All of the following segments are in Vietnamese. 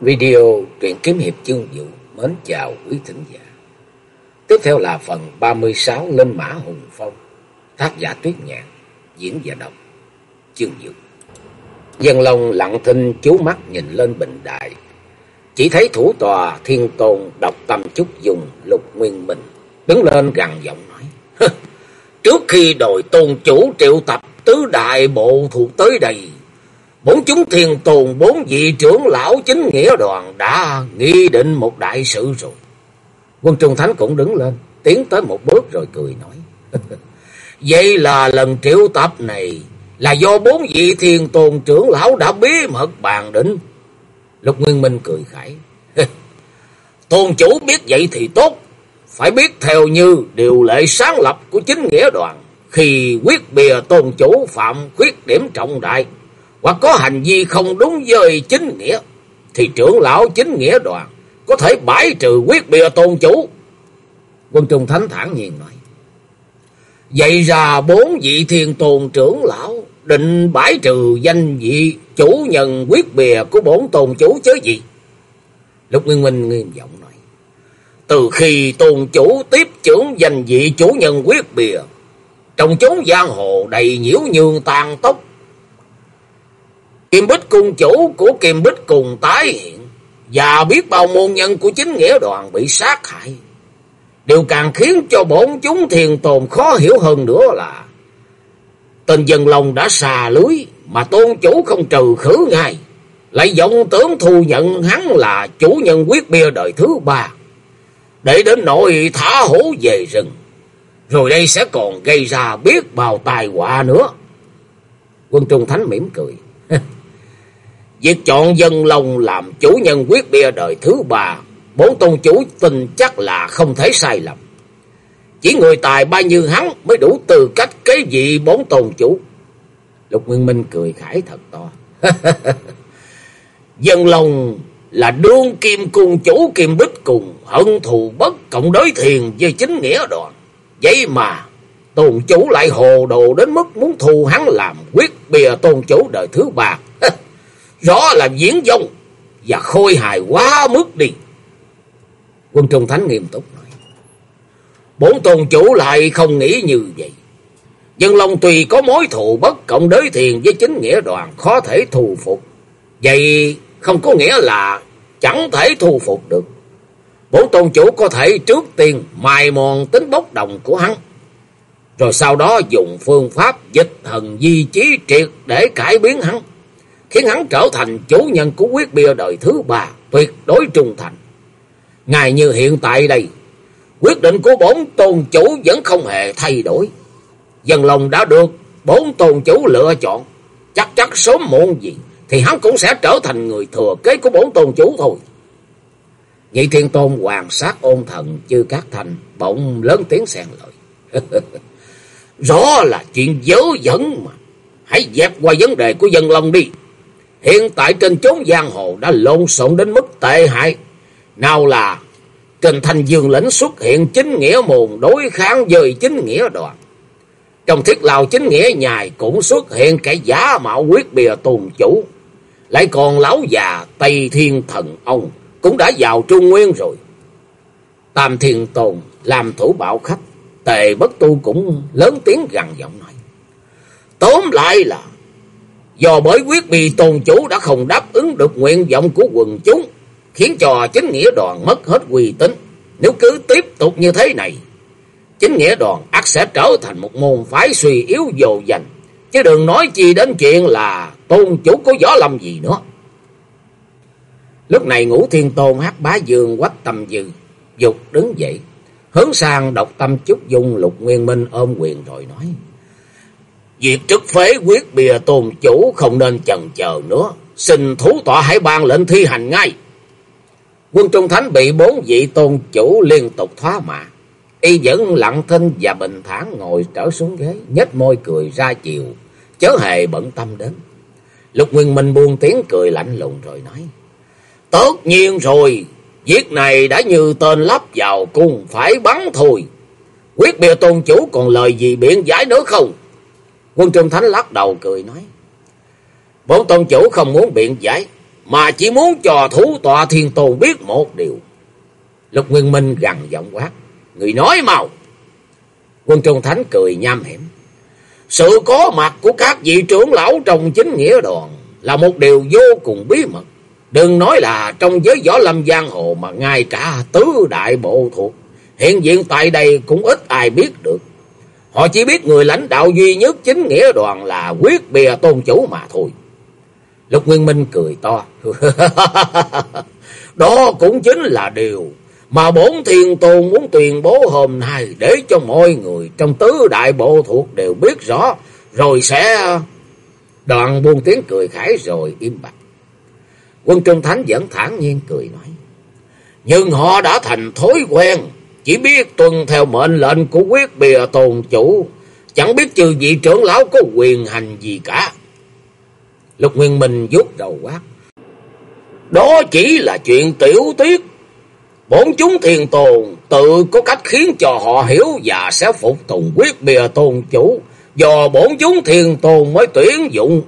Video truyện kiếm hiệp chương vụ mến chào quý thính giả. Tiếp theo là phần 36 Lên Mã Hùng Phong, tác giả Tuyết Nhạn, diễn và đọc, chương vụ. Dân Long lặng thinh chú mắt nhìn lên bình đại, chỉ thấy thủ tòa thiên tôn độc tâm chúc dùng lục nguyên mình đứng lên gằn giọng nói. Trước khi đòi tôn chủ triệu tập tứ đại bộ thuộc tới đây, Bốn chúng thiền tồn bốn vị trưởng lão chính nghĩa đoàn đã nghi định một đại sự rồi. Quân Trung Thánh cũng đứng lên, tiến tới một bước rồi cười nói. Vậy là lần triệu tập này là do bốn vị thiền tồn trưởng lão đã bí mật bàn định. Lục Nguyên Minh cười khải. Tôn chủ biết vậy thì tốt. Phải biết theo như điều lệ sáng lập của chính nghĩa đoàn. Khi quyết bìa tôn chủ phạm khuyết điểm trọng đại hoặc có hành vi không đúng với chính nghĩa, thì trưởng lão chính nghĩa đoàn có thể bãi trừ quyết bìa tôn chủ. Quân Trung Thánh thản nhiên nói. Vậy ra bốn vị thiên tôn trưởng lão định bãi trừ danh vị chủ nhân quyết bìa của bốn tôn chủ chứ gì? Lục Nguyên Minh nghiêm giọng nói. Từ khi tôn chủ tiếp trưởng danh vị chủ nhân quyết bìa, trong chốn giang hồ đầy nhiễu nhương tàn tốc, Kim Bích Cung chủ của Kim Bích Cùng tái hiện và biết bao môn nhân của chính nghĩa đoàn bị sát hại. Điều càng khiến cho bốn chúng thiền tồn khó hiểu hơn nữa là, tên dân lòng đã xà lưới mà tôn chủ không trừ khử ngay. Lại vọng tưởng thu nhận hắn là chủ nhân quyết bia đời thứ ba. Để đến nội thả hổ về rừng. Rồi đây sẽ còn gây ra biết bao tai họa nữa. Quân Trung Thánh mỉm cười. Việc chọn dân lòng làm chủ nhân quyết bia đời thứ ba, bốn tôn chủ tin chắc là không thể sai lầm. Chỉ người tài ba như hắn mới đủ tư cách kế vị bốn tôn chủ. Lục Nguyên Minh cười khải thật to. dân lòng là đương kim cùng chủ kim bích cùng hận thù bất cộng đối thiền với chính nghĩa đoàn. Vậy mà tôn chủ lại hồ đồ đến mức muốn thù hắn làm quyết bìa tôn chủ đời thứ ba. Rõ là diễn dông và khôi hài quá mức đi. Quân Trung Thánh nghiêm túc nói. Bốn tôn chủ lại không nghĩ như vậy. Dân Long tùy có mối thù bất cộng đới thiền với chính nghĩa đoàn khó thể thù phục. Vậy không có nghĩa là chẳng thể thu phục được. Bốn tôn chủ có thể trước tiên mài mòn tính bốc đồng của hắn. Rồi sau đó dùng phương pháp dịch thần di trí triệt để cải biến hắn khiến hắn trở thành chủ nhân của quyết bia đời thứ ba, tuyệt đối trung thành. Ngài như hiện tại đây, quyết định của bốn tôn chủ vẫn không hề thay đổi. Dân lòng đã được bốn tôn chủ lựa chọn, chắc chắc sớm muộn gì thì hắn cũng sẽ trở thành người thừa kế của bốn tôn chủ thôi. Nhị thiên tôn hoàng sát ôn thần chư các thành bỗng lớn tiếng xen lời. Rõ là chuyện dớ dẫn mà. Hãy dẹp qua vấn đề của dân long đi. Hiện tại trên chốn giang hồ đã lộn xộn đến mức tệ hại. Nào là trên thành dương lĩnh xuất hiện chính nghĩa mồn đối kháng với chính nghĩa đoàn. Trong thiết lào chính nghĩa nhài cũng xuất hiện kẻ giả mạo quyết bìa tồn chủ. Lại còn lão già Tây Thiên Thần ông cũng đã vào Trung Nguyên rồi. Tam Thiên Tồn làm thủ bảo khách. Tề bất tu cũng lớn tiếng gằn giọng nói. Tóm lại là Do bởi quyết bị tôn chủ đã không đáp ứng được nguyện vọng của quần chúng, khiến cho chính nghĩa đoàn mất hết uy tín. Nếu cứ tiếp tục như thế này, chính nghĩa đoàn ắt sẽ trở thành một môn phái suy yếu dồ dành, chứ đừng nói chi đến chuyện là tôn chủ có gió lâm gì nữa. Lúc này ngũ thiên tôn hát bá dương quách tâm dư, dục đứng dậy, hướng sang độc tâm chúc dung lục nguyên minh ôm quyền rồi nói. Việc trước phế quyết bìa tôn chủ không nên chần chờ nữa. Xin thú tọa hãy ban lệnh thi hành ngay. Quân Trung Thánh bị bốn vị tôn chủ liên tục thoá mạ. Y vẫn lặng thinh và bình thản ngồi trở xuống ghế, nhếch môi cười ra chiều, chớ hề bận tâm đến. Lục Nguyên Minh buông tiếng cười lạnh lùng rồi nói. Tất nhiên rồi, việc này đã như tên lắp vào cung, phải bắn thôi. Quyết bìa tôn chủ còn lời gì biện giải nữa không? Quân Trung Thánh lắc đầu cười nói. Bốn tôn chủ không muốn biện giải. mà chỉ muốn cho thủ tọa thiên tôn biết một điều. Lục Nguyên Minh gằn giọng quát. Người nói mau. Quân Trung Thánh cười nham hiểm. Sự có mặt của các vị trưởng lão trong chính nghĩa đoàn là một điều vô cùng bí mật. Đừng nói là trong giới võ lâm giang hồ mà ngay cả tứ đại bộ thuộc. Hiện diện tại đây cũng ít ai biết được. Họ chỉ biết người lãnh đạo duy nhất chính nghĩa đoàn là quyết bìa tôn chủ mà thôi. Lục Nguyên Minh cười to. Đó cũng chính là điều mà bốn thiên tôn muốn tuyên bố hôm nay để cho mọi người trong tứ đại bộ thuộc đều biết rõ, rồi sẽ... đoàn buông tiếng cười khải rồi im bặt. Quân Trung Thánh vẫn thản nhiên cười nói. Nhưng họ đã thành thói quen, chỉ biết tuân theo mệnh lệnh của quyết bìa tôn chủ, chẳng biết trừ vị trưởng lão có quyền hành gì cả. Lục Nguyên Minh vuốt đầu quát. Đó chỉ là chuyện tiểu tiết. Bốn chúng thiền tồn tự có cách khiến cho họ hiểu và sẽ phục tùng quyết bìa tôn chủ. Do bốn chúng thiền tồn mới tuyển dụng.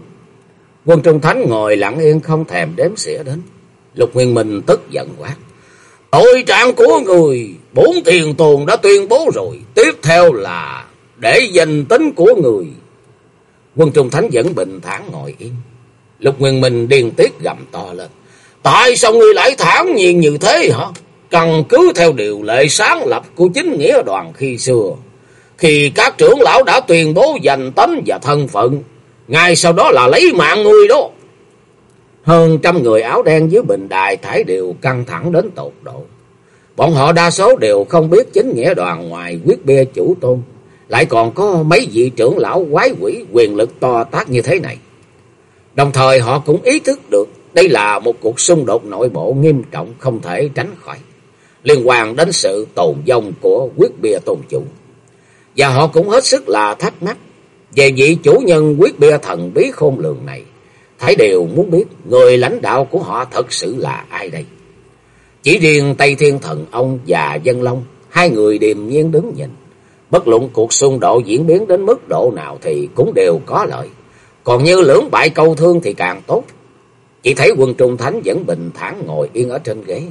Quân Trung Thánh ngồi lặng yên không thèm đếm xỉa đến. Lục Nguyên Minh tức giận quát. Tội trạng của người, bốn thiền tồn đã tuyên bố rồi. Tiếp theo là để danh tính của người. Quân Trung Thánh vẫn bình thản ngồi yên. Lục Nguyên Minh điên tiết gầm to lên. Tại sao ngươi lại thản nhiên như thế hả? Căn cứ theo điều lệ sáng lập của chính nghĩa đoàn khi xưa. Khi các trưởng lão đã tuyên bố danh tính và thân phận. Ngay sau đó là lấy mạng người đó. Hơn trăm người áo đen dưới bình đài thải đều căng thẳng đến tột độ. Bọn họ đa số đều không biết chính nghĩa đoàn ngoài quyết bia chủ tôn. Lại còn có mấy vị trưởng lão quái quỷ quyền lực to tác như thế này. Đồng thời họ cũng ý thức được đây là một cuộc xung đột nội bộ nghiêm trọng không thể tránh khỏi, liên quan đến sự tồn vong của quyết bia tôn chủ. Và họ cũng hết sức là thắc mắc về vị chủ nhân quyết bia thần bí khôn lường này. Thái đều muốn biết người lãnh đạo của họ thật sự là ai đây. Chỉ riêng Tây Thiên Thần ông và Dân Long, hai người điềm nhiên đứng nhìn. Bất luận cuộc xung đột diễn biến đến mức độ nào thì cũng đều có lợi. Còn như lưỡng bại câu thương thì càng tốt. Chỉ thấy quân trung thánh vẫn bình thản ngồi yên ở trên ghế.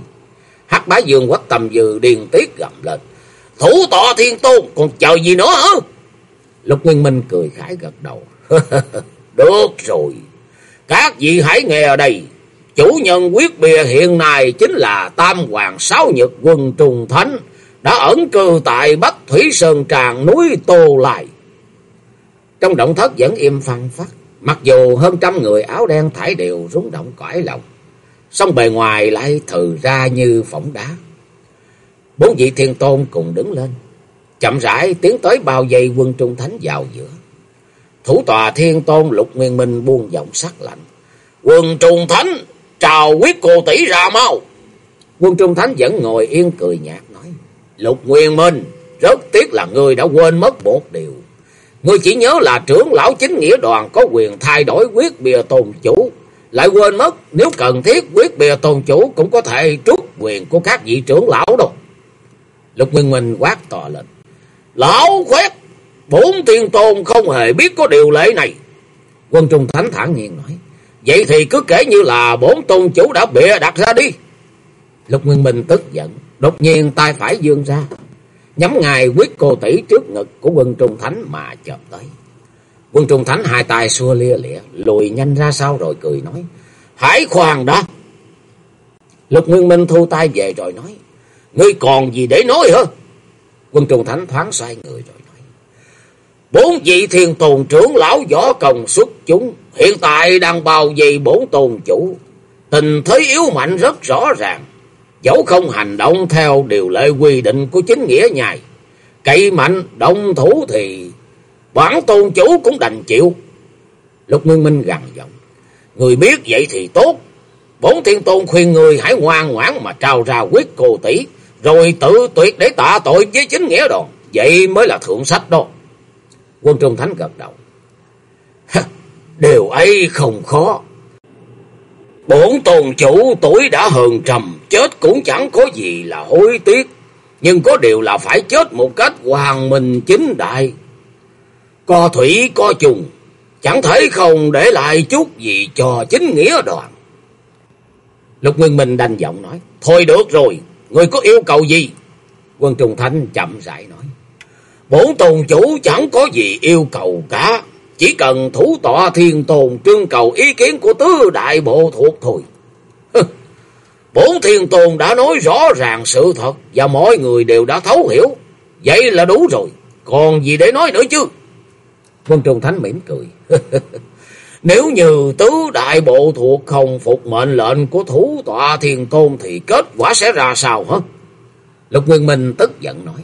hắc bá dương quất tầm dư điền tiết gầm lên. Thủ tọa thiên tôn còn chờ gì nữa hả? Lục Nguyên Minh cười khải gật đầu. Được rồi. Các vị hãy nghe ở đây. Chủ nhân quyết bìa hiện nay chính là Tam Hoàng Sáu Nhật quân Trùng Thánh. Đã ẩn cư tại bắc Thủy Sơn Tràng núi Tô Lại. Trong động thất vẫn im phăng phát. Mặc dù hơn trăm người áo đen thải đều rúng động cõi lòng, song bề ngoài lại thừ ra như phỏng đá. Bốn vị thiên tôn cùng đứng lên, chậm rãi tiến tới bao dây quân trung thánh vào giữa. Thủ tòa thiên tôn lục nguyên minh buông giọng sắc lạnh. Quân trung thánh, chào quyết cô tỷ ra mau. Quân trung thánh vẫn ngồi yên cười nhạt nói. Lục nguyên minh, rất tiếc là người đã quên mất một điều. Ngươi chỉ nhớ là trưởng lão chính nghĩa đoàn có quyền thay đổi quyết bìa tôn chủ. Lại quên mất nếu cần thiết quyết bìa tôn chủ cũng có thể trút quyền của các vị trưởng lão đâu. Lục Nguyên Minh quát to lên. Lão khoét! Bốn tiên tôn không hề biết có điều lệ này. Quân Trung Thánh thản nhiên nói. Vậy thì cứ kể như là bốn tôn chủ đã bịa đặt ra đi. Lục Nguyên Minh tức giận. Đột nhiên tay phải dương ra nhắm ngài quyết cô tỷ trước ngực của quân Trung Thánh mà chợp tới. Quân Trung Thánh hai tay xua lia lịa, lùi nhanh ra sau rồi cười nói, Hãy khoan đó. Lục Nguyên Minh thu tay về rồi nói, Ngươi còn gì để nói hả? Quân Trung Thánh thoáng xoay người rồi Bốn vị thiên tồn trưởng lão võ công xuất chúng, hiện tại đang bao vây bốn tôn chủ. Tình thế yếu mạnh rất rõ ràng. Dẫu không hành động theo điều lệ quy định của chính nghĩa nhài. Cậy mạnh, động thủ thì bản tôn chủ cũng đành chịu. Lục Nguyên Minh gằn giọng. Người biết vậy thì tốt. Bốn thiên tôn khuyên người hãy ngoan ngoãn mà trao ra quyết cô tỷ. Rồi tự tuyệt để tạ tội với chính nghĩa đoàn. Vậy mới là thượng sách đó. Quân Trung Thánh gật đầu. Điều ấy không khó. Bổn tôn chủ tuổi đã hơn trầm, chết cũng chẳng có gì là hối tiếc. Nhưng có điều là phải chết một cách hoàng minh chính đại. Co thủy co trùng, chẳng thể không để lại chút gì cho chính nghĩa đoàn. Lục Nguyên Minh đanh giọng nói. Thôi được rồi, người có yêu cầu gì? Quân Trung Thanh chậm rãi nói. Bổn tôn chủ chẳng có gì yêu cầu cả. Chỉ cần thủ tọa thiên tôn trưng cầu ý kiến của tứ đại bộ thuộc thôi. Bốn thiên tôn đã nói rõ ràng sự thật và mọi người đều đã thấu hiểu. Vậy là đủ rồi. Còn gì để nói nữa chứ? Quân Trung Thánh mỉm cười. Nếu như tứ đại bộ thuộc không phục mệnh lệnh của thủ tọa thiên tôn thì kết quả sẽ ra sao hả? Lục Nguyên Minh tức giận nói.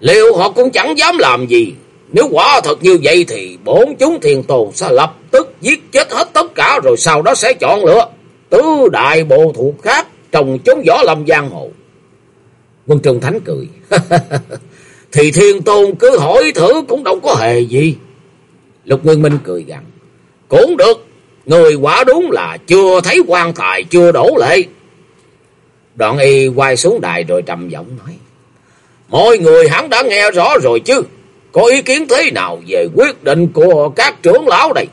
Liệu họ cũng chẳng dám làm gì. Nếu quả thật như vậy thì bốn chúng thiên tôn sẽ lập tức giết chết hết tất cả rồi sau đó sẽ chọn lựa tứ đại bộ thuộc khác trồng chống võ lâm giang hồ. Quân Trung Thánh cười. thì thiên tôn cứ hỏi thử cũng đâu có hề gì. Lục Nguyên Minh cười gằn. Cũng được, người quả đúng là chưa thấy quan tài chưa đổ lệ. Đoạn y quay xuống đài rồi trầm giọng nói. Mọi người hắn đã nghe rõ rồi chứ. Có ý kiến thế nào về quyết định của các trưởng lão đây?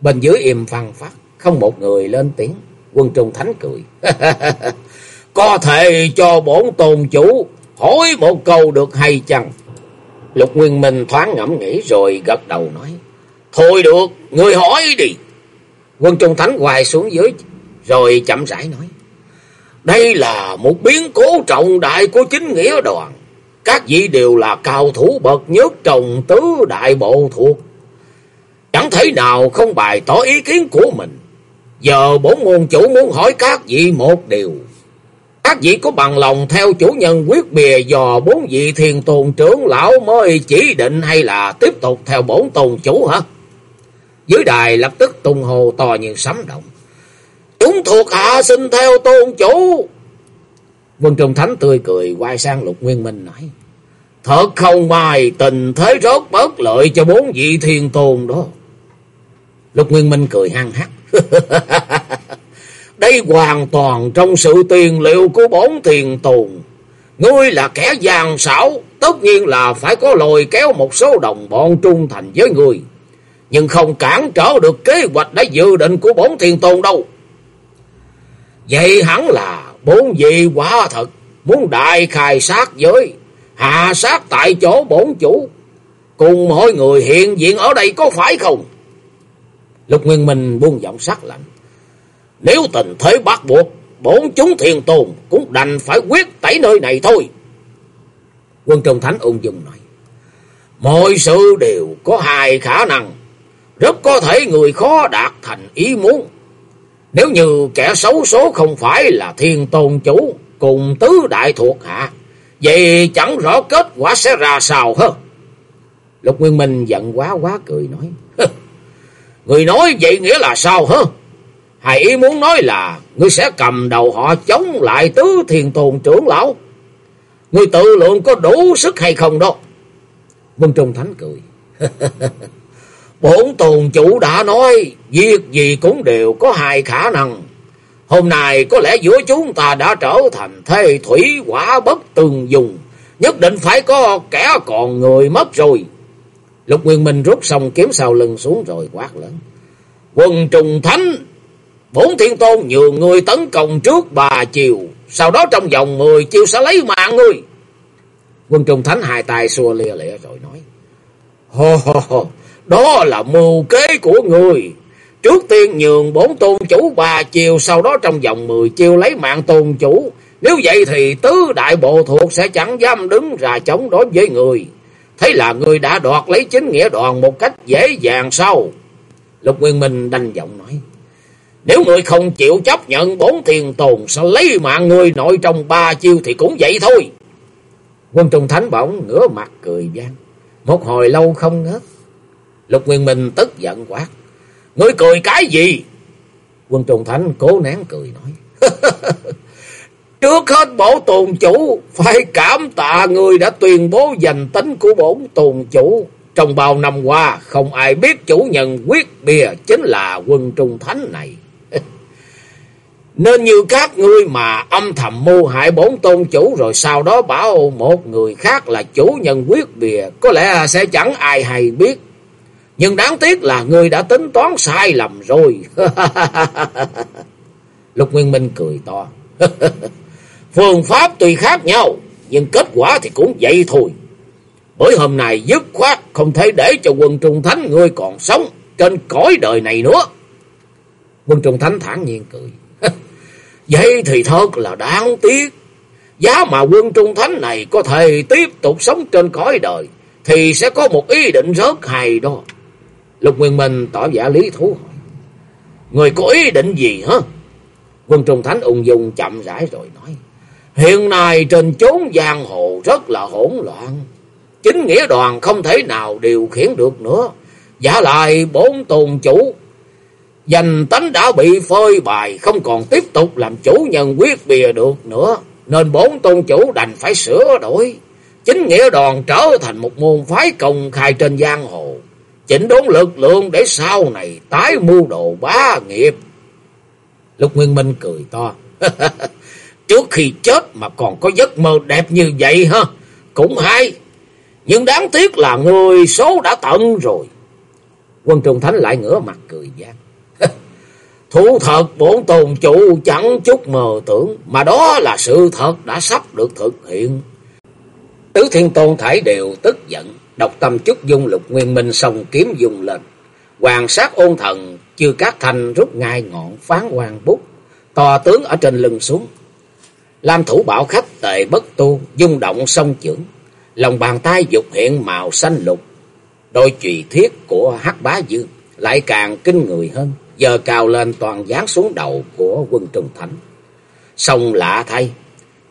Bên dưới im phăng phát, không một người lên tiếng. Quân Trung Thánh cười. Có thể cho bổn tôn chủ hỏi một câu được hay chăng? Lục Nguyên Minh thoáng ngẫm nghĩ rồi gật đầu nói. Thôi được, người hỏi đi. Quân Trung Thánh hoài xuống dưới rồi chậm rãi nói. Đây là một biến cố trọng đại của chính nghĩa đoàn. Các vị đều là cao thủ bậc nhất trong tứ đại bộ thuộc. Chẳng thấy nào không bày tỏ ý kiến của mình. Giờ bốn môn chủ muốn hỏi các vị một điều. Các vị có bằng lòng theo chủ nhân quyết bìa dò bốn vị thiền tồn trưởng lão mới chỉ định hay là tiếp tục theo bốn tôn chủ hả? Dưới đài lập tức tung hồ to như sấm động. Chúng thuộc hạ xin theo tôn chủ. Vân Trung Thánh tươi cười quay sang Lục Nguyên Minh nói. Thật không may tình thế rốt bất lợi cho bốn vị thiên tôn đó. Lục Nguyên Minh cười hăng hắc. Đây hoàn toàn trong sự tiền liệu của bốn thiên tôn. Ngươi là kẻ giàn xảo, tất nhiên là phải có lồi kéo một số đồng bọn trung thành với ngươi. Nhưng không cản trở được kế hoạch đã dự định của bốn thiên tôn đâu. Vậy hẳn là bốn vị quả thật muốn đại khai sát giới, hạ sát tại chỗ bổn chủ. Cùng mọi người hiện diện ở đây có phải không? Lục Nguyên Minh buông giọng sắc lạnh. Nếu tình thế bắt buộc, bốn chúng thiền tôn cũng đành phải quyết tẩy nơi này thôi. Quân Trung Thánh ung dung nói. Mọi sự đều có hai khả năng. Rất có thể người khó đạt thành ý muốn. Nếu như kẻ xấu số không phải là thiên tôn chủ cùng tứ đại thuộc hạ, vậy chẳng rõ kết quả sẽ ra sao hơn. Lục Nguyên Minh giận quá quá cười nói. Người nói vậy nghĩa là sao hả? Hãy ý muốn nói là ngươi sẽ cầm đầu họ chống lại tứ thiền tồn trưởng lão. Ngươi tự lượng có đủ sức hay không đó? Vân Trung Thánh cười. Bổn tôn chủ đã nói, việc gì cũng đều có hai khả năng. Hôm nay có lẽ giữa chúng ta đã trở thành thê thủy quả bất tường dùng. Nhất định phải có kẻ còn người mất rồi. Lục Nguyên Minh rút xong kiếm sau lưng xuống rồi quát lớn. Quân trùng thánh, bốn thiên tôn nhường người tấn công trước bà chiều, sau đó trong vòng mười chiều sẽ lấy mạng ngươi. Quân trùng thánh hai tay xua lia lịa rồi nói. Hô hô hô, đó là mưu kế của người. Trước tiên nhường bốn tôn chủ ba chiều, sau đó trong vòng mười chiều lấy mạng tôn chủ. Nếu vậy thì tứ đại bộ thuộc sẽ chẳng dám đứng ra chống đối với người. Thế là người đã đoạt lấy chính nghĩa đoàn một cách dễ dàng sau Lục Nguyên Minh đanh giọng nói. Nếu người không chịu chấp nhận bốn tiền tồn sẽ lấy mạng người nội trong ba chiêu thì cũng vậy thôi. Quân Trung Thánh bỗng ngửa mặt cười gian. Một hồi lâu không ngớt. Lục Nguyên Minh tức giận quát. Ngươi cười cái gì? Quân Trung Thánh cố nén cười nói. Trước hết bổ tồn chủ, phải cảm tạ người đã tuyên bố danh tính của bổn tồn chủ. Trong bao năm qua, không ai biết chủ nhân quyết bìa chính là quân trung thánh này. Nên như các ngươi mà âm thầm mưu hại bốn tôn chủ rồi sau đó bảo một người khác là chủ nhân quyết bìa, có lẽ sẽ chẳng ai hay biết. Nhưng đáng tiếc là ngươi đã tính toán sai lầm rồi. Lục Nguyên Minh cười to. Phương pháp tuy khác nhau, nhưng kết quả thì cũng vậy thôi. Bởi hôm nay dứt khoát không thể để cho quân Trung Thánh ngươi còn sống trên cõi đời này nữa. Quân Trung Thánh thản nhiên cười. Vậy thì thật là đáng tiếc. Giá mà quân Trung Thánh này có thể tiếp tục sống trên cõi đời thì sẽ có một ý định rất hay đó. Lục Nguyên Minh tỏ vẻ lý thú hỏi. Người có ý định gì hả? Quân Trung Thánh ung dung chậm rãi rồi nói. Hiện nay trên chốn giang hồ rất là hỗn loạn. Chính nghĩa đoàn không thể nào điều khiển được nữa. Giả lại bốn tôn chủ. Danh tánh đã bị phơi bài. Không còn tiếp tục làm chủ nhân quyết bìa được nữa. Nên bốn tôn chủ đành phải sửa đổi. Chính nghĩa đoàn trở thành một môn phái công khai trên giang hồ. Chỉnh đốn lực lượng để sau này tái mưu đồ bá nghiệp. Lục Nguyên Minh cười to. Trước khi chết mà còn có giấc mơ đẹp như vậy ha. Cũng hay. Nhưng đáng tiếc là người số đã tận rồi. Quân Trung Thánh lại ngửa mặt cười gian. Thú thật, bổn tôn chủ chẳng chút mờ tưởng. Mà đó là sự thật đã sắp được thực hiện. Tứ Thiên Tôn Thải đều tức giận. Độc tâm chút dung lục nguyên minh song kiếm dùng lên. Hoàng sát ôn thần chưa cát thành rút ngai ngọn phán hoàng bút. To tướng ở trên lưng xuống. Lam thủ bảo khách tệ bất tu, dung động song trưởng. Lòng bàn tay dục hiện màu xanh lục. Đôi trùy thiết của hắc bá dương lại càng kinh người hơn. Giờ cao lên toàn dán xuống đầu của quân trùng thánh. sông lạ thay,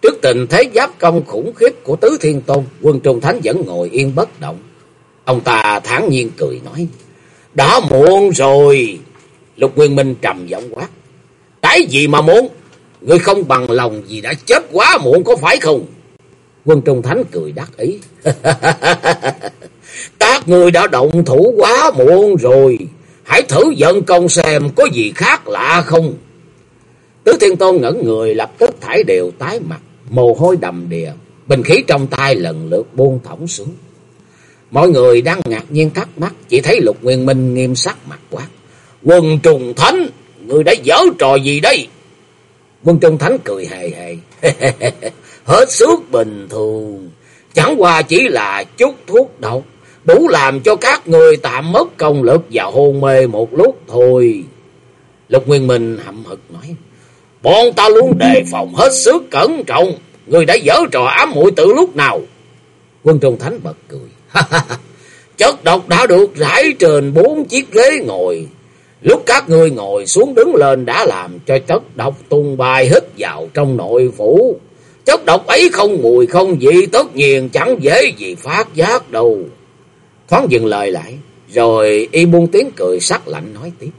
trước tình thế giáp công khủng khiếp của tứ thiên tôn, quân trung thánh vẫn ngồi yên bất động. Ông ta thản nhiên cười nói, đã muộn rồi. Lục Nguyên Minh trầm giọng quát, cái gì mà muốn? Ngươi không bằng lòng gì đã chết quá muộn có phải không? Quân Trung Thánh cười đắc ý. Các người đã động thủ quá muộn rồi. Hãy thử giận công xem có gì khác lạ không? Tứ Thiên Tôn ngẩn người lập tức thải đều tái mặt. Mồ hôi đầm đìa. Bình khí trong tay lần lượt buông thõng xuống. Mọi người đang ngạc nhiên thắc mắc. Chỉ thấy Lục Nguyên Minh nghiêm sắc mặt quát. Quân Trùng Thánh, người đã dở trò gì đây? Quân Trung Thánh cười hề hề. Hết sức bình thường. Chẳng qua chỉ là chút thuốc độc. Đủ làm cho các người tạm mất công lực và hôn mê một lúc thôi. Lục Nguyên Minh hậm hực nói. Bọn ta luôn đề phòng hết sức cẩn trọng. Người đã dở trò ám muội từ lúc nào? Quân Trung Thánh bật cười. Chất độc đã được rải trên bốn chiếc ghế ngồi. Lúc các ngươi ngồi xuống đứng lên đã làm cho chất độc tung bay hít vào trong nội phủ. Chất độc ấy không mùi không vị tất nhiên chẳng dễ gì phát giác đâu. Thoáng dừng lời lại, rồi y buông tiếng cười sắc lạnh nói tiếp.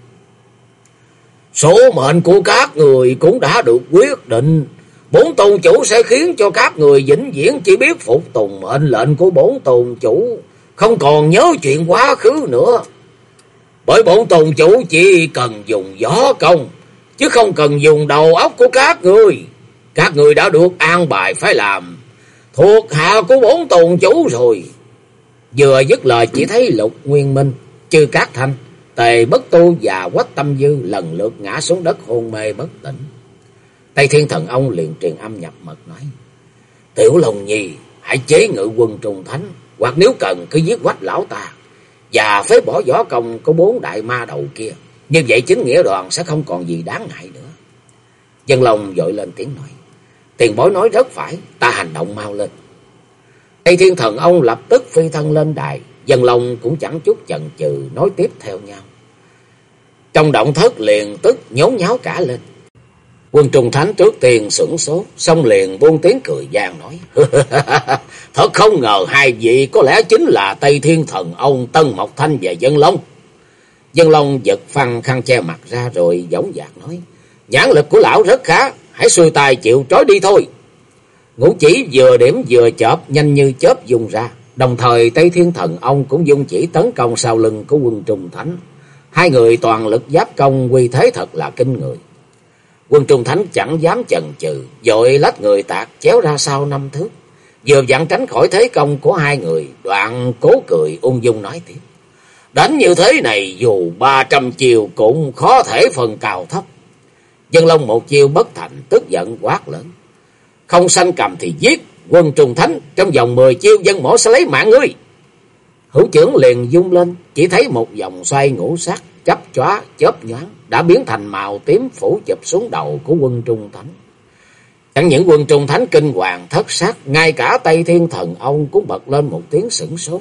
Số mệnh của các người cũng đã được quyết định. Bốn tôn chủ sẽ khiến cho các người vĩnh viễn chỉ biết phục tùng mệnh lệnh của bốn tôn chủ. Không còn nhớ chuyện quá khứ nữa. Bởi bốn tôn chủ chỉ cần dùng gió công, chứ không cần dùng đầu óc của các người. Các người đã được an bài phải làm, thuộc hạ của bốn tôn chủ rồi. Vừa dứt lời chỉ thấy lục nguyên minh, chư cát thanh, tề bất tu và quách tâm dư lần lượt ngã xuống đất hôn mê bất tỉnh. Tây thiên thần ông liền truyền âm nhập mật nói, Tiểu Long Nhi, hãy chế ngự quân trùng thánh, hoặc nếu cần cứ giết quách lão ta và phế bỏ võ công của bốn đại ma đầu kia. Như vậy chính nghĩa đoàn sẽ không còn gì đáng ngại nữa. Dân lòng dội lên tiếng nói. Tiền bối nói rất phải, ta hành động mau lên. Tây thiên thần ông lập tức phi thân lên đài. Dân Long cũng chẳng chút chần chừ nói tiếp theo nhau. Trong động thất liền tức nhốn nháo cả lên. Quân Trung Thánh trước tiên sửng sốt, xong liền buông tiếng cười gian nói. Thật không ngờ hai vị có lẽ chính là Tây Thiên Thần ông Tân Mộc Thanh và Dân Long. Dân Long giật phăng khăn che mặt ra rồi giống dạc nói. Nhãn lực của lão rất khá, hãy xuôi tay chịu trói đi thôi. Ngũ chỉ vừa điểm vừa chớp nhanh như chớp dùng ra. Đồng thời Tây Thiên Thần ông cũng dung chỉ tấn công sau lưng của quân Trung Thánh. Hai người toàn lực giáp công quy thế thật là kinh người. Quân Trung Thánh chẳng dám chần chừ, dội lách người tạc chéo ra sau năm thước. Vừa dặn tránh khỏi thế công của hai người, đoạn cố cười ung dung nói tiếp. Đánh như thế này dù ba trăm chiều cũng khó thể phần cào thấp. Dân Long một chiêu bất thành, tức giận quát lớn. Không sanh cầm thì giết, quân trùng thánh, trong vòng mười chiêu dân mổ sẽ lấy mạng ngươi. Hữu trưởng liền dung lên, chỉ thấy một vòng xoay ngũ sắc, chấp chóa, chớp nhoáng, đã biến thành màu tím phủ chụp xuống đầu của quân trung thánh. Chẳng những quân trung thánh kinh hoàng thất sắc, ngay cả Tây Thiên Thần ông cũng bật lên một tiếng sửng sốt.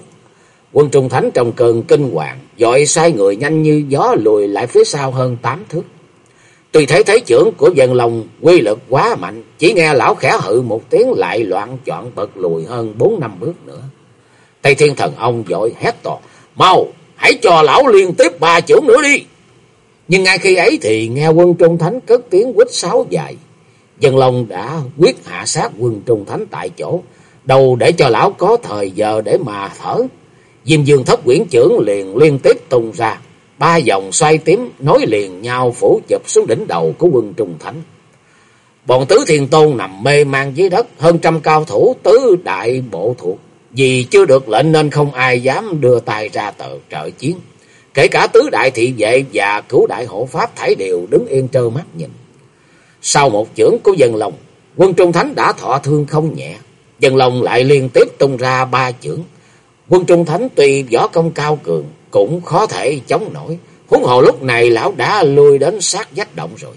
Quân trung thánh trong cơn kinh hoàng, dội sai người nhanh như gió lùi lại phía sau hơn tám thước tùy thấy thế trưởng của dân lòng quy lực quá mạnh, chỉ nghe lão khẽ hự một tiếng lại loạn chọn bật lùi hơn bốn năm bước nữa. Tây Thiên Thần ông dội hét to, mau, hãy cho lão liên tiếp ba trưởng nữa đi. Nhưng ngay khi ấy thì nghe quân Trung Thánh cất tiếng quýt sáo dài. Dân Long đã quyết hạ sát quân Trung Thánh tại chỗ, đầu để cho lão có thời giờ để mà thở. Diêm Dương thất quyển trưởng liền liên tiếp tung ra, ba dòng xoay tím nối liền nhau phủ chụp xuống đỉnh đầu của quân Trung Thánh. Bọn tứ thiên tôn nằm mê man dưới đất, hơn trăm cao thủ tứ đại bộ thuộc. Vì chưa được lệnh nên không ai dám đưa tay ra tờ trợ chiến. Kể cả tứ đại thị vệ và cửu đại hộ pháp thảy đều đứng yên trơ mắt nhìn. Sau một chưởng của dân lòng, quân Trung Thánh đã thọ thương không nhẹ. Dân lòng lại liên tiếp tung ra ba chưởng. Quân Trung Thánh tuy võ công cao cường, cũng khó thể chống nổi. Huống hồ lúc này lão đã lui đến sát vách động rồi.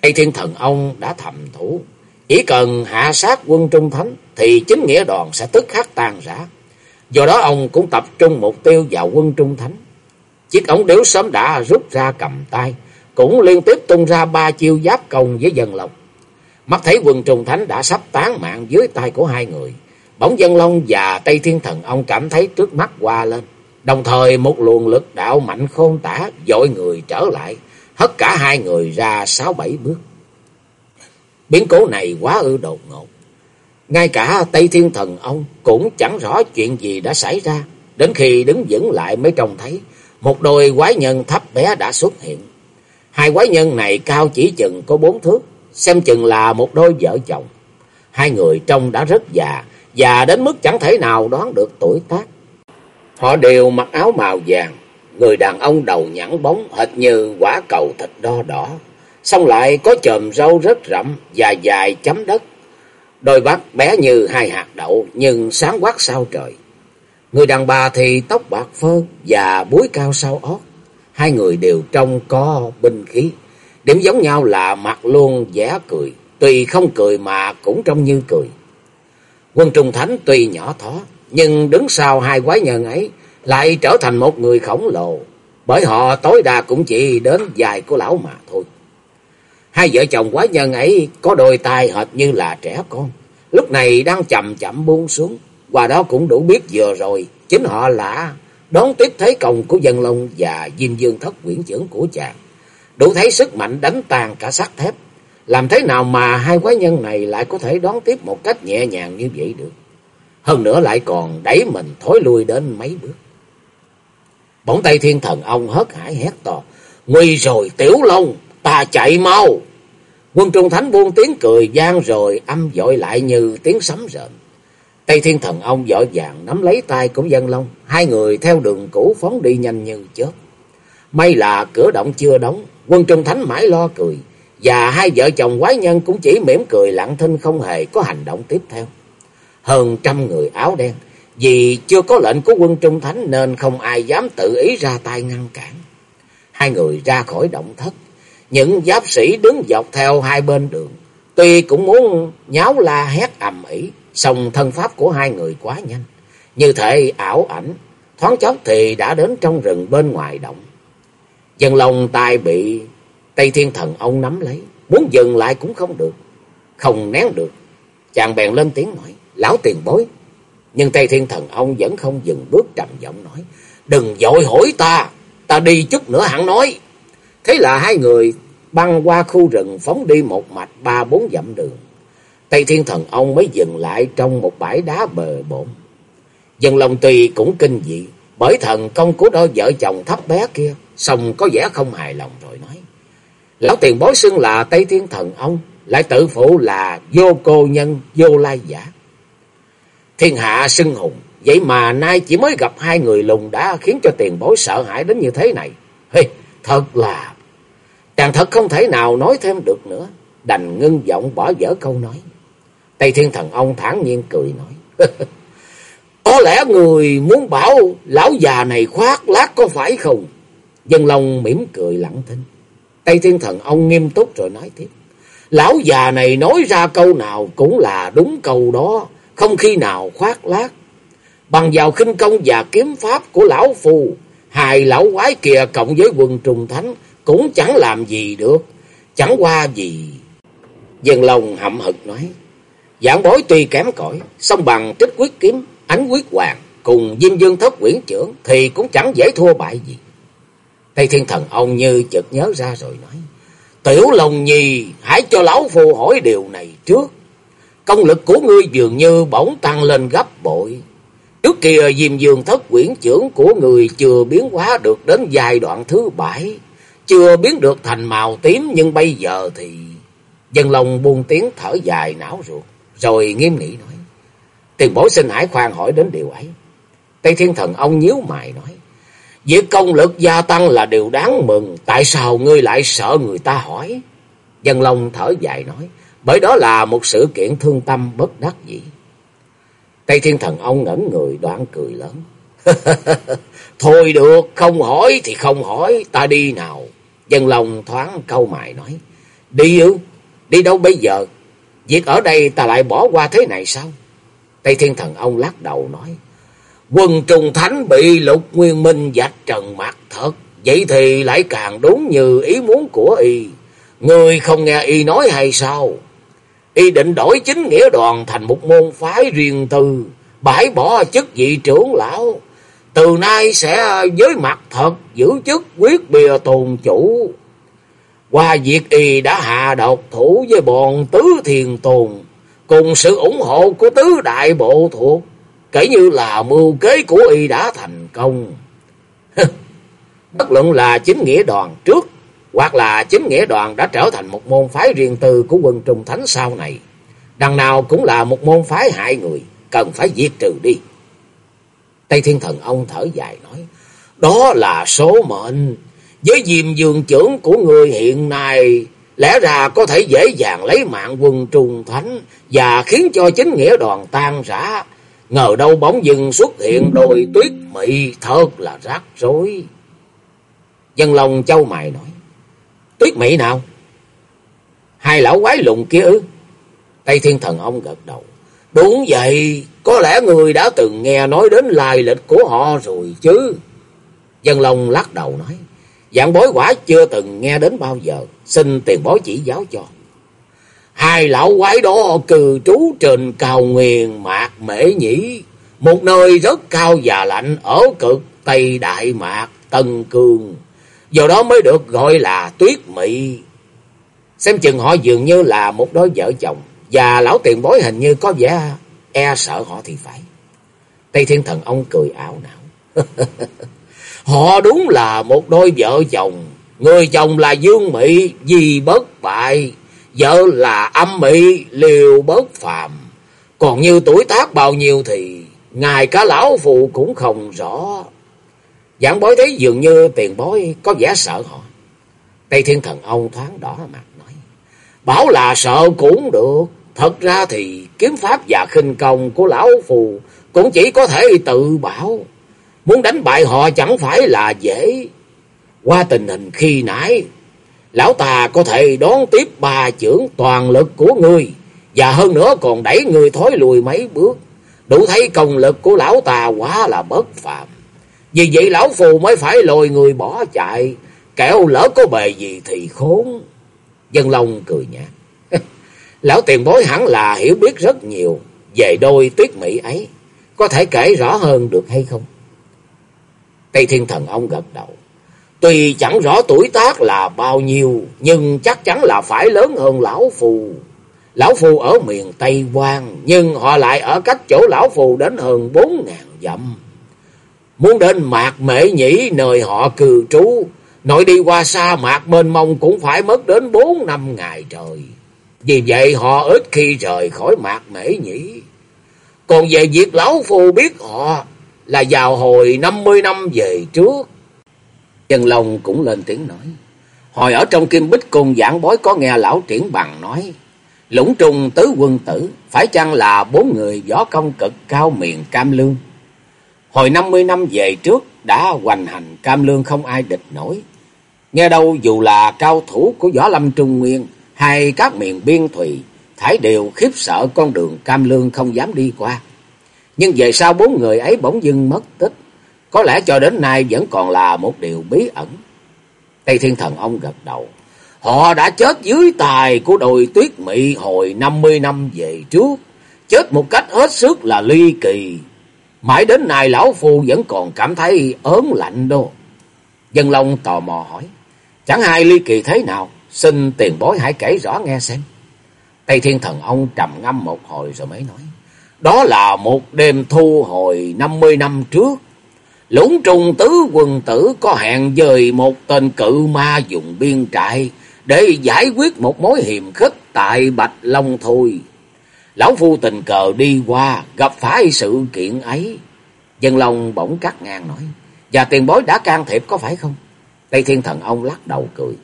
Tây Thiên Thần ông đã thầm thủ. Chỉ cần hạ sát quân Trung Thánh thì chính nghĩa đoàn sẽ tức khắc tan rã. Do đó ông cũng tập trung mục tiêu vào quân Trung Thánh. Chiếc ống điếu sớm đã rút ra cầm tay, cũng liên tiếp tung ra ba chiêu giáp công với dân lộc. Mắt thấy quân Trung Thánh đã sắp tán mạng dưới tay của hai người. Bỗng dân long và Tây Thiên Thần ông cảm thấy trước mắt qua lên. Đồng thời một luồng lực đạo mạnh khôn tả dội người trở lại, hất cả hai người ra sáu bảy bước. Biến cố này quá ư đột ngột. Ngay cả Tây Thiên Thần ông cũng chẳng rõ chuyện gì đã xảy ra. Đến khi đứng vững lại mới trông thấy một đôi quái nhân thấp bé đã xuất hiện. Hai quái nhân này cao chỉ chừng có bốn thước, xem chừng là một đôi vợ chồng. Hai người trông đã rất già, già đến mức chẳng thể nào đoán được tuổi tác. Họ đều mặc áo màu vàng, người đàn ông đầu nhẵn bóng hệt như quả cầu thịt đo đỏ. Xong lại có chòm râu rất rậm, dài dài chấm đất. Đôi mắt bé như hai hạt đậu nhưng sáng quát sao trời. Người đàn bà thì tóc bạc phơ và búi cao sau ót. Hai người đều trông có binh khí. Điểm giống nhau là mặt luôn vẻ cười. Tuy không cười mà cũng trông như cười. Quân Trung Thánh tuy nhỏ thó. Nhưng đứng sau hai quái nhân ấy lại trở thành một người khổng lồ. Bởi họ tối đa cũng chỉ đến dài của lão mà thôi. Hai vợ chồng quái nhân ấy có đôi tai hệt như là trẻ con. Lúc này đang chậm chậm buông xuống. Qua đó cũng đủ biết vừa rồi, chính họ là đón tiếp thế công của dân long và diêm dương thất quyển trưởng của chàng. Đủ thấy sức mạnh đánh tàn cả sắt thép. Làm thế nào mà hai quái nhân này lại có thể đón tiếp một cách nhẹ nhàng như vậy được? Hơn nữa lại còn đẩy mình thối lui đến mấy bước. Bỗng tay thiên thần ông hớt hải hét to. Nguy rồi tiểu long, ta chạy mau. Quân trung thánh buông tiếng cười gian rồi âm dội lại như tiếng sấm rền. Tây Thiên Thần ông vội vàng nắm lấy tay của Dân Long, hai người theo đường cũ phóng đi nhanh như chớp. May là cửa động chưa đóng, quân Trung Thánh mãi lo cười, và hai vợ chồng quái nhân cũng chỉ mỉm cười lặng thinh không hề có hành động tiếp theo. Hơn trăm người áo đen, vì chưa có lệnh của quân Trung Thánh nên không ai dám tự ý ra tay ngăn cản. Hai người ra khỏi động thất, những giáp sĩ đứng dọc theo hai bên đường, tuy cũng muốn nháo la hét ầm ĩ song thân pháp của hai người quá nhanh, như thể ảo ảnh, thoáng chốc thì đã đến trong rừng bên ngoài động. Dân lòng tay bị Tây Thiên Thần ông nắm lấy, muốn dừng lại cũng không được, không nén được. Chàng bèn lên tiếng nói, lão tiền bối. Nhưng Tây Thiên Thần ông vẫn không dừng bước trầm giọng nói, đừng dội hỏi ta, ta đi chút nữa hẳn nói. Thế là hai người băng qua khu rừng phóng đi một mạch ba bốn dặm đường. Tây Thiên Thần ông mới dừng lại trong một bãi đá bờ bộn. Dân lòng tùy cũng kinh dị, bởi thần công của đôi vợ chồng thấp bé kia, xong có vẻ không hài lòng rồi nói. Lão tiền bối xưng là Tây Thiên Thần ông, lại tự phụ là vô cô nhân, vô lai giả. Thiên hạ sưng hùng, vậy mà nay chỉ mới gặp hai người lùng đã khiến cho tiền bối sợ hãi đến như thế này. Hey, thật là... Chàng thật không thể nào nói thêm được nữa. Đành ngưng giọng bỏ dở câu nói. Tây Thiên Thần Ông thản nhiên cười nói. có lẽ người muốn bảo lão già này khoác lác có phải không? Dân Long mỉm cười lặng thinh. Tây Thiên Thần Ông nghiêm túc rồi nói tiếp. Lão già này nói ra câu nào cũng là đúng câu đó. Không khi nào khoác lác. Bằng vào khinh công và kiếm pháp của lão phù. hài lão quái kia cộng với quần trùng thánh cũng chẳng làm gì được. Chẳng qua gì. Dân lòng hậm hực nói. Giảng bối tuy kém cỏi, song bằng trích quyết kiếm, ánh quyết hoàng cùng Diêm Dương thất quyển trưởng thì cũng chẳng dễ thua bại gì. Tây Thiên Thần ông như chợt nhớ ra rồi nói. Tiểu Long Nhi, hãy cho lão phu hỏi điều này trước. Công lực của ngươi dường như bỗng tăng lên gấp bội. Trước kia, Diêm Dương thất quyển trưởng của người chưa biến hóa được đến giai đoạn thứ bảy. Chưa biến được thành màu tím, nhưng bây giờ thì... Dân lòng buông tiếng thở dài não ruột. Rồi nghiêm nghị nói. Tiền bối xin hãy khoan hỏi đến điều ấy. Tây Thiên Thần ông nhíu mày nói. Việc công lực gia tăng là điều đáng mừng. Tại sao ngươi lại sợ người ta hỏi? Dân Long thở dài nói. Bởi đó là một sự kiện thương tâm bất đắc dĩ. Tây Thiên Thần ông ngẩn người đoạn cười lớn. Thôi được, không hỏi thì không hỏi, ta đi nào. Dân lòng thoáng câu mày nói. Đi ư? Đi đâu bây giờ? Việc ở đây ta lại bỏ qua thế này sao? Tây Thiên Thần ông lắc đầu nói. Quân trùng thánh bị lục nguyên minh dạch trần mặt thật. Vậy thì lại càng đúng như ý muốn của y. Người không nghe y nói hay sao? Y định đổi chính nghĩa đoàn thành một môn phái riêng tư. Bãi bỏ chức vị trưởng lão. Từ nay sẽ với mặt thật giữ chức quyết bìa tồn chủ. Qua việc y đã hạ độc thủ với bọn tứ thiền tồn. Cùng sự ủng hộ của tứ đại bộ thuộc kể như là mưu kế của y đã thành công. Bất luận là chính nghĩa đoàn trước, hoặc là chính nghĩa đoàn đã trở thành một môn phái riêng tư của quân Trung Thánh sau này. Đằng nào cũng là một môn phái hại người, cần phải diệt trừ đi. Tây Thiên Thần ông thở dài nói, đó là số mệnh. Với diêm dương trưởng của người hiện nay, lẽ ra có thể dễ dàng lấy mạng quân Trung Thánh và khiến cho chính nghĩa đoàn tan rã. Ngờ đâu bóng dừng xuất hiện đồi tuyết mị thật là rắc rối. Dân lòng châu mày nói. Tuyết mỹ nào? Hai lão quái lùng kia ư? Tây Thiên Thần ông gật đầu. Đúng vậy, có lẽ người đã từng nghe nói đến lai lịch của họ rồi chứ. Dân Long lắc đầu nói. Dạng bối quả chưa từng nghe đến bao giờ. Xin tiền bối chỉ giáo cho. Hai lão quái đó cư trú trên cao nguyên mạc mễ nhĩ. Một nơi rất cao và lạnh ở cực Tây Đại Mạc, Tân Cương. Do đó mới được gọi là tuyết mị. Xem chừng họ dường như là một đôi vợ chồng. Và lão tiền bối hình như có vẻ e sợ họ thì phải. Tây Thiên Thần ông cười ảo não. họ đúng là một đôi vợ chồng. Người chồng là Dương Mỹ, di bất bại vợ là âm mị liều bớt phàm. Còn như tuổi tác bao nhiêu thì ngài cả lão phụ cũng không rõ. Giảng bối thấy dường như tiền bối có vẻ sợ họ. Tây Thiên Thần âu thoáng đỏ mặt nói. Bảo là sợ cũng được. Thật ra thì kiếm pháp và khinh công của lão phù cũng chỉ có thể tự bảo. Muốn đánh bại họ chẳng phải là dễ. Qua tình hình khi nãy lão ta có thể đón tiếp ba trưởng toàn lực của ngươi, và hơn nữa còn đẩy người thối lùi mấy bước. Đủ thấy công lực của lão ta quá là bất phạm. Vì vậy lão phù mới phải lôi người bỏ chạy, kẻo lỡ có bề gì thì khốn. Dân Long cười nhạt. lão tiền bối hẳn là hiểu biết rất nhiều về đôi tuyết mỹ ấy. Có thể kể rõ hơn được hay không? Tây Thiên Thần ông gật đầu. Tuy chẳng rõ tuổi tác là bao nhiêu, nhưng chắc chắn là phải lớn hơn Lão Phù. Lão Phù ở miền Tây Quang, nhưng họ lại ở cách chỗ Lão Phù đến hơn bốn ngàn dặm. Muốn đến Mạc Mễ Nhĩ nơi họ cư trú, nội đi qua sa mạc bên mông cũng phải mất đến bốn năm ngày trời. Vì vậy họ ít khi rời khỏi Mạc Mễ Nhĩ. Còn về việc Lão Phù biết họ là vào hồi năm mươi năm về trước. chân Long cũng lên tiếng nói. Hồi ở trong kim bích cung giảng bói có nghe lão triển bằng nói, lũng trung tứ quân tử, phải chăng là bốn người võ công cực cao miền Cam Lương? Hồi năm mươi năm về trước đã hoành hành Cam Lương không ai địch nổi. Nghe đâu dù là cao thủ của võ lâm Trung Nguyên hay các miền biên thùy, thải đều khiếp sợ con đường Cam Lương không dám đi qua. Nhưng về sau bốn người ấy bỗng dưng mất tích, có lẽ cho đến nay vẫn còn là một điều bí ẩn. Tây Thiên Thần ông gật đầu. Họ đã chết dưới tài của đồi tuyết mị hồi 50 năm về trước. Chết một cách hết sức là ly kỳ. Mãi đến nay lão phu vẫn còn cảm thấy ớn lạnh đô. Dân Long tò mò hỏi. Chẳng hay ly kỳ thế nào. Xin tiền bối hãy kể rõ nghe xem. Tây Thiên Thần ông trầm ngâm một hồi rồi mới nói. Đó là một đêm thu hồi 50 năm trước. Lũng trung tứ quân tử có hẹn dời một tên cự ma dùng biên trại để giải quyết một mối hiểm khích tại Bạch Long thôi. Lão Phu tình cờ đi qua, gặp phải sự kiện ấy. Dân Long bỗng cắt ngang nói. Và tiền bối đã can thiệp có phải không? Tây Thiên Thần ông lắc đầu cười.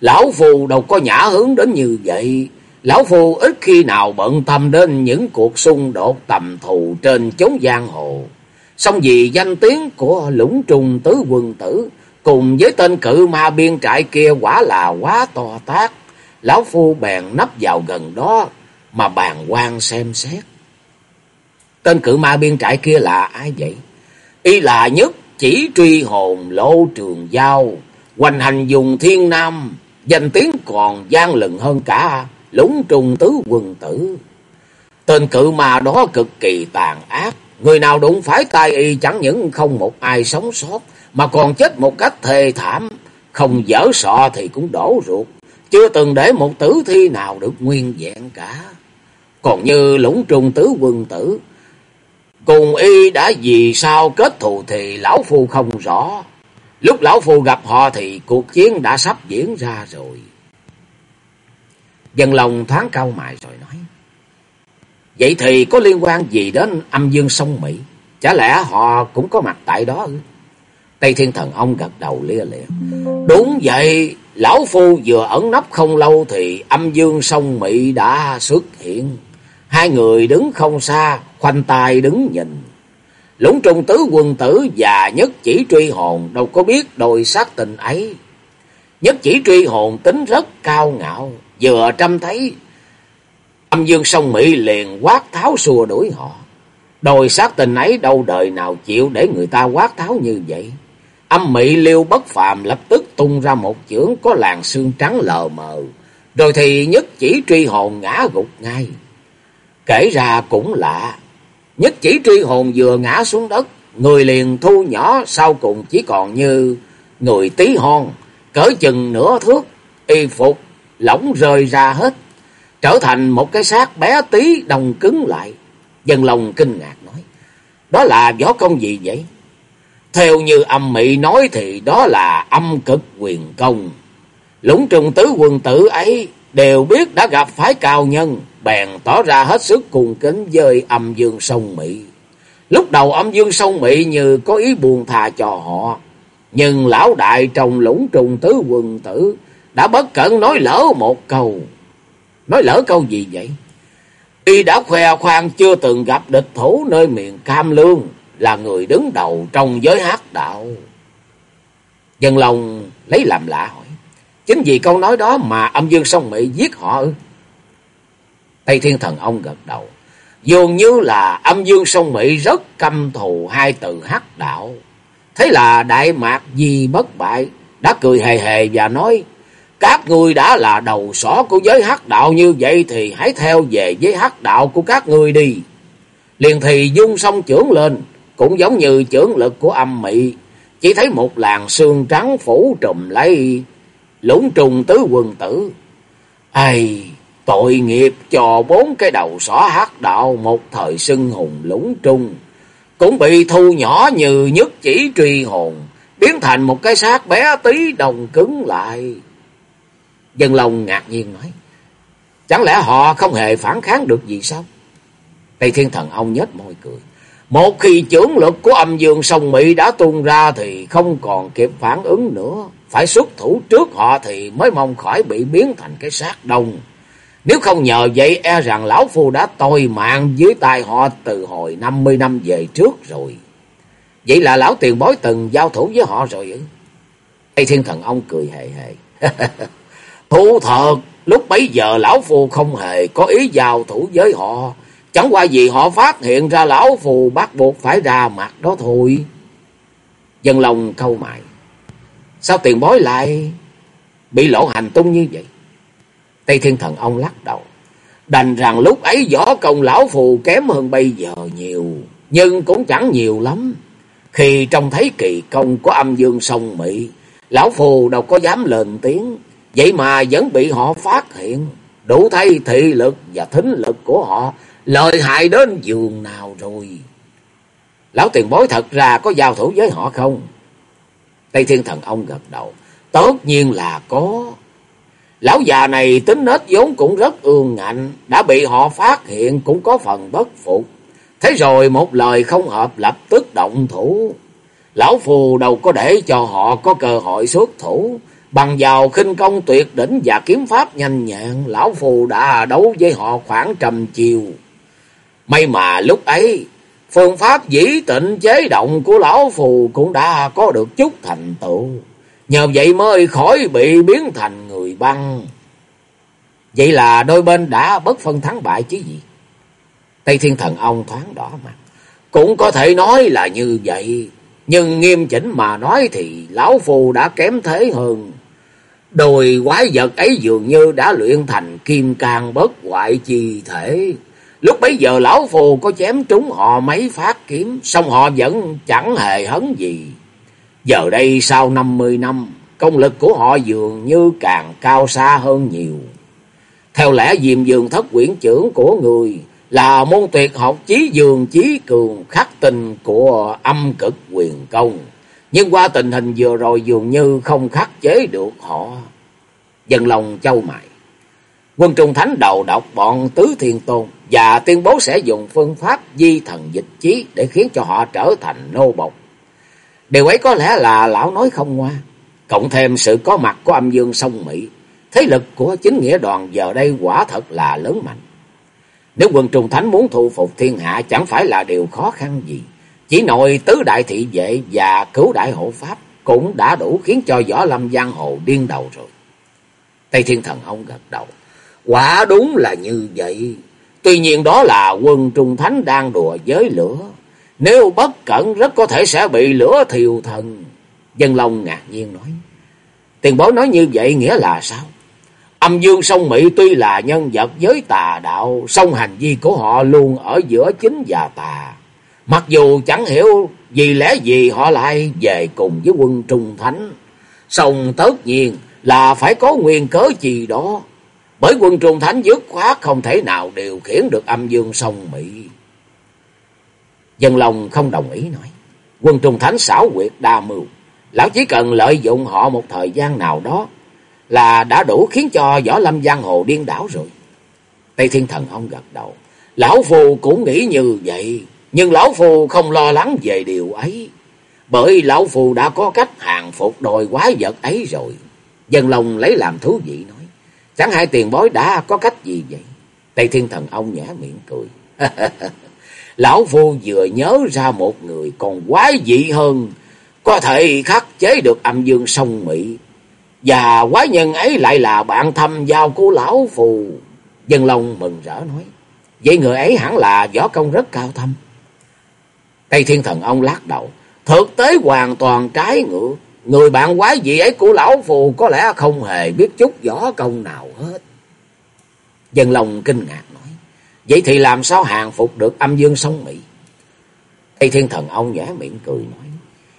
Lão Phu đâu có nhã hướng đến như vậy. Lão Phu ít khi nào bận tâm đến những cuộc xung đột tầm thù trên chốn giang hồ. Xong vì danh tiếng của lũng trùng tứ quân tử, cùng với tên cự ma biên trại kia quả là quá to tác. Lão Phu bèn nấp vào gần đó mà bàn quan xem xét. Tên cự ma biên trại kia là ai vậy? Y là nhất chỉ truy hồn lô trường giao, hoành hành dùng thiên nam, danh tiếng còn gian lừng hơn cả lũng trùng tứ quân tử. Tên cự ma đó cực kỳ tàn ác, người nào đụng phải tay y chẳng những không một ai sống sót, mà còn chết một cách thê thảm, không dở sọ thì cũng đổ ruột, chưa từng để một tử thi nào được nguyên vẹn cả. Còn như lũng trung tứ quân tử, cùng y đã vì sao kết thù thì lão phu không rõ. Lúc lão phu gặp họ thì cuộc chiến đã sắp diễn ra rồi. Dân lòng thoáng cao mại rồi nói. Vậy thì có liên quan gì đến âm dương sông Mỹ? Chả lẽ họ cũng có mặt tại đó ư? Tây Thiên Thần ông gật đầu lia lịa. Đúng vậy, lão phu vừa ẩn nấp không lâu thì âm dương sông Mỹ đã xuất hiện. Hai người đứng không xa, khoanh tay đứng nhìn. Lũng trung tứ quân tử và nhất chỉ truy hồn đâu có biết đôi sát tình ấy. Nhất chỉ truy hồn tính rất cao ngạo, vừa trông thấy âm dương sông Mỹ liền quát tháo xua đuổi họ. Đôi sát tình ấy đâu đời nào chịu để người ta quát tháo như vậy. Âm mỹ liêu bất phàm lập tức tung ra một chưởng có làn xương trắng lờ mờ. Rồi thì nhất chỉ truy hồn ngã gục ngay. Kể ra cũng lạ. Nhất chỉ truy hồn vừa ngã xuống đất. Người liền thu nhỏ sau cùng chỉ còn như người tí hon. Cỡ chừng nửa thước. Y phục lỏng rơi ra hết. Trở thành một cái xác bé tí đồng cứng lại. Dân lòng kinh ngạc nói. Đó là võ công gì vậy? Theo như âm mị nói thì đó là âm cực quyền công. Lũng trùng tứ quân tử ấy đều biết đã gặp phải cao nhân, bèn tỏ ra hết sức cùng kính với âm dương sông Mỹ. Lúc đầu âm dương sông Mỹ như có ý buồn thà cho họ, nhưng lão đại trong lũng trùng tứ quân tử đã bất cẩn nói lỡ một câu. Nói lỡ câu gì vậy? Y đã khoe khoang chưa từng gặp địch thủ nơi miền Cam Lương, là người đứng đầu trong giới hát đạo. Dân lòng lấy làm lạ hỏi. Chính vì câu nói đó mà âm dương sông Mỹ giết họ ư? Tây Thiên Thần ông gật đầu. Dường như là âm dương sông Mỹ rất căm thù hai từ hát đạo. Thế là Đại Mạc Di bất bại đã cười hề hề và nói Các người đã là đầu sỏ của giới hát đạo như vậy thì hãy theo về giới hát đạo của các người đi. Liền thì dung sông trưởng lên cũng giống như chưởng lực của âm mị, chỉ thấy một làn xương trắng phủ trùm lấy lũng trùng tứ quần tử. Ai, tội nghiệp cho bốn cái đầu xỏ hát đạo một thời sưng hùng lũng trung, cũng bị thu nhỏ như nhất chỉ truy hồn, biến thành một cái xác bé tí đồng cứng lại. Dân lòng ngạc nhiên nói, chẳng lẽ họ không hề phản kháng được gì sao? Tây Thiên Thần ông nhếch môi cười. Một khi trưởng lực của âm dương sông Mỹ đã tuôn ra thì không còn kịp phản ứng nữa. phải xuất thủ trước họ thì mới mong khỏi bị biến thành cái xác đông. Nếu không nhờ vậy e rằng lão phu đã tôi mạng dưới tay họ từ hồi 50 năm về trước rồi. Vậy là lão tiền bối từng giao thủ với họ rồi ư? Tây Thiên Thần ông cười hề hề. Thú thật, lúc bấy giờ lão phu không hề có ý giao thủ với họ. Chẳng qua vì họ phát hiện ra lão phù bắt buộc phải ra mặt đó thôi. Dân lòng câu mại. Sao tiền bối lại bị lộ hành tung như vậy? Tây Thiên Thần ông lắc đầu. Đành rằng lúc ấy võ công lão phù kém hơn bây giờ nhiều. Nhưng cũng chẳng nhiều lắm. Khi trông thấy kỳ công của âm dương sông Mỹ. Lão phù đâu có dám lên tiếng. Vậy mà vẫn bị họ phát hiện. Đủ thấy thị lực và thính lực của họ lợi hại đến giường nào rồi. Lão tiền bối thật ra có giao thủ với họ không? Tây Thiên Thần ông gật đầu. Tất nhiên là có. Lão già này tính nết vốn cũng rất ương ngạnh. Đã bị họ phát hiện cũng có phần bất phục. Thế rồi một lời không hợp lập tức động thủ. Lão phù đâu có để cho họ có cơ hội xuất thủ. Bằng vào khinh công tuyệt đỉnh và kiếm pháp nhanh nhẹn. Lão phù đã đấu với họ khoảng trầm chiều. May mà lúc ấy, phương pháp dĩ tịnh chế động của lão phù cũng đã có được chút thành tựu. Nhờ vậy mới khỏi bị biến thành người băng. Vậy là đôi bên đã bất phân thắng bại chứ gì? Tây Thiên Thần ông thoáng đỏ mặt. Cũng có thể nói là như vậy. Nhưng nghiêm chỉnh mà nói thì lão phù đã kém thế hơn. Đồi quái vật ấy dường như đã luyện thành kim cang bất hoại chi thể. Lúc bấy giờ lão phù có chém trúng họ mấy phát kiếm, xong họ vẫn chẳng hề hấn gì. Giờ đây sau 50 năm, công lực của họ dường như càng cao xa hơn nhiều. Theo lẽ diềm dường thất quyển trưởng của người là môn tuyệt học chí dường chí cường khắc tình của âm cực quyền công. Nhưng qua tình hình vừa rồi dường như không khắc chế được họ. Dân lòng châu mại. Quân Trung Thánh đầu độc bọn Tứ Thiên Tôn và tuyên bố sẽ dùng phương pháp di thần dịch chí để khiến cho họ trở thành nô bộc. Điều ấy có lẽ là lão nói không ngoa, cộng thêm sự có mặt của âm dương sông Mỹ, thế lực của chính nghĩa đoàn giờ đây quả thật là lớn mạnh. Nếu quân Trung Thánh muốn thu phục thiên hạ chẳng phải là điều khó khăn gì, chỉ nội tứ đại thị vệ và cứu đại hộ pháp cũng đã đủ khiến cho võ lâm giang hồ điên đầu rồi. Tây Thiên Thần ông gật đầu. Quả đúng là như vậy. Tuy nhiên đó là quân trung thánh đang đùa với lửa. Nếu bất cẩn rất có thể sẽ bị lửa thiêu thần. Dân Long ngạc nhiên nói. Tiền bối nói như vậy nghĩa là sao? Âm dương sông Mỹ tuy là nhân vật giới tà đạo, song hành vi của họ luôn ở giữa chính và tà. Mặc dù chẳng hiểu vì lẽ gì họ lại về cùng với quân trung thánh. Song tất nhiên là phải có nguyên cớ gì đó bởi quân trung thánh dứt khoát không thể nào điều khiển được âm dương sông Mỹ. Dân lòng không đồng ý nói. Quân trung thánh xảo quyệt đa mưu. Lão chỉ cần lợi dụng họ một thời gian nào đó là đã đủ khiến cho võ lâm giang hồ điên đảo rồi. Tây Thiên Thần ông gật đầu. Lão Phù cũng nghĩ như vậy. Nhưng Lão Phù không lo lắng về điều ấy. Bởi Lão Phù đã có cách hàng phục đòi quái vật ấy rồi. Dân lòng lấy làm thú vị nói. Chẳng hai tiền bối đã có cách gì vậy? Tây Thiên Thần ông nhả miệng cười. Lão Phu vừa nhớ ra một người còn quái dị hơn. Có thể khắc chế được âm dương sông Mỹ. Và quái nhân ấy lại là bạn thâm giao của Lão Phù. Dân Long mừng rỡ nói. Vậy người ấy hẳn là võ công rất cao thâm. Tây Thiên Thần ông lắc đầu. Thực tế hoàn toàn trái ngược. Người bạn quái dị ấy của lão phù có lẽ không hề biết chút võ công nào hết. Dân long kinh ngạc. Vậy thì làm sao hàng phục được âm dương sông Mỹ? Tây Thiên Thần ông nhã miệng cười nói.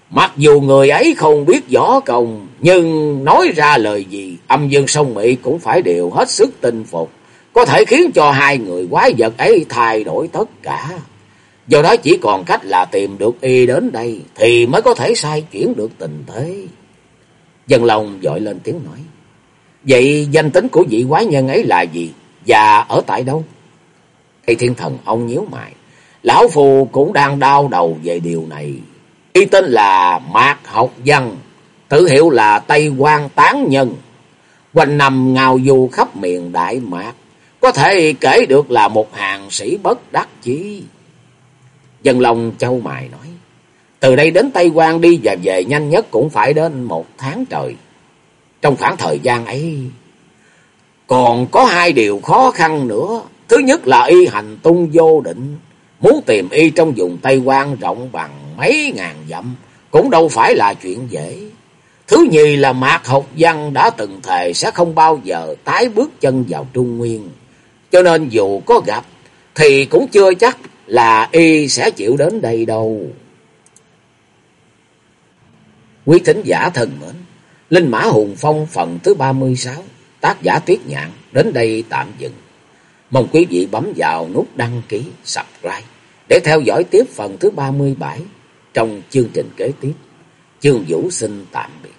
Mặc dù người ấy không biết võ công, nhưng nói ra lời gì, âm dương sông Mỹ cũng phải đều hết sức tinh phục. Có thể khiến cho hai người quái vật ấy thay đổi tất cả. Do đó chỉ còn cách là tìm được y đến đây thì mới có thể sai chuyển được tình thế. Dân lòng dội lên tiếng nói. Vậy danh tính của vị quái nhân ấy là gì? Và ở tại đâu? Cây thiên thần ông nhíu mày. Lão Phù cũng đang đau đầu về điều này. Y tên là Mạc Học Văn. tự hiệu là Tây quan Tán Nhân, quanh năm ngào du khắp miền Đại Mạc, có thể kể được là một hàng sĩ bất đắc chí. Dân Long châu mài nói, từ đây đến Tây Quan đi và về nhanh nhất cũng phải đến một tháng trời. Trong khoảng thời gian ấy, còn có hai điều khó khăn nữa. Thứ nhất là y hành tung vô định, muốn tìm y trong vùng Tây Quan rộng bằng mấy ngàn dặm, cũng đâu phải là chuyện dễ. Thứ nhì là Mạc Học Văn đã từng thề sẽ không bao giờ tái bước chân vào Trung Nguyên. Cho nên dù có gặp thì cũng chưa chắc là y sẽ chịu đến đây đâu. Quý thính giả thân mến, Linh Mã Hùng Phong phần thứ 36, tác giả Tuyết Nhạn đến đây tạm dừng. Mong quý vị bấm vào nút đăng ký, subscribe để theo dõi tiếp phần thứ 37 trong chương trình kế tiếp. Chương Vũ xin tạm biệt.